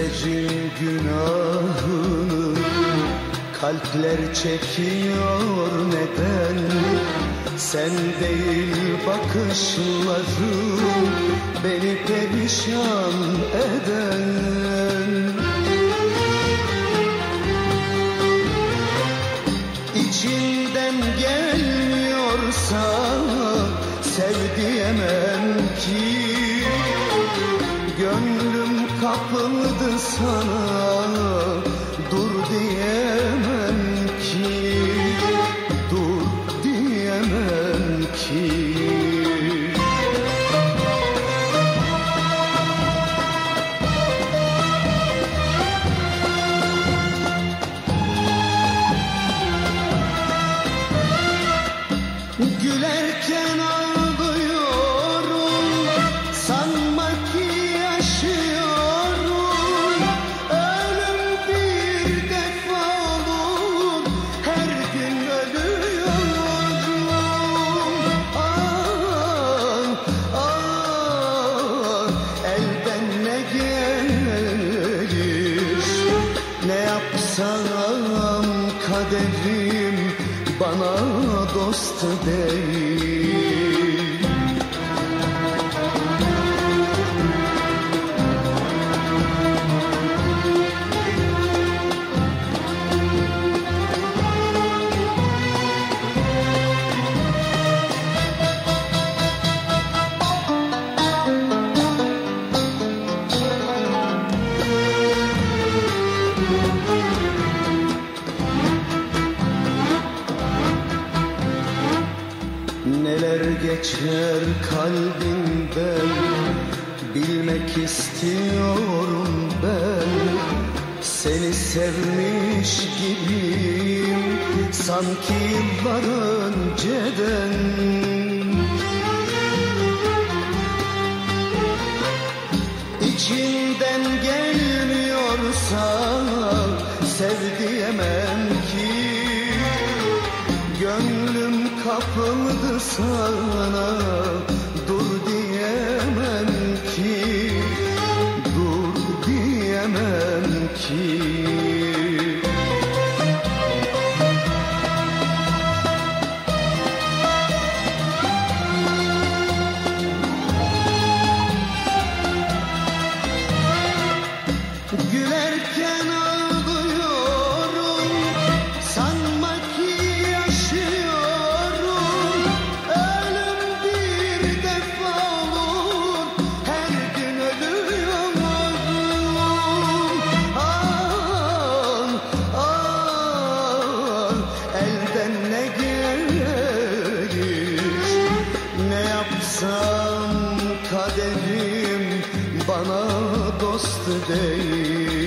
Gecenin günahını kalpler çekiyor neden? Sen değil bakışların beni perişan eden. İçinden gelmiyorsa sev ki Gönlüm kapıldı sana dur diyemem ki Dur diyemem ki. Gülerken ağlıyorum kaderim bana dost değil Neler geçer kalbinden Bilmek istiyorum ben. Seni sevmiş gibiyim. Sanki yıllar önceden sana Dur diyemem ki Dur diyemem ki Elden ne gelir Ne yapsam kaderim bana dost değil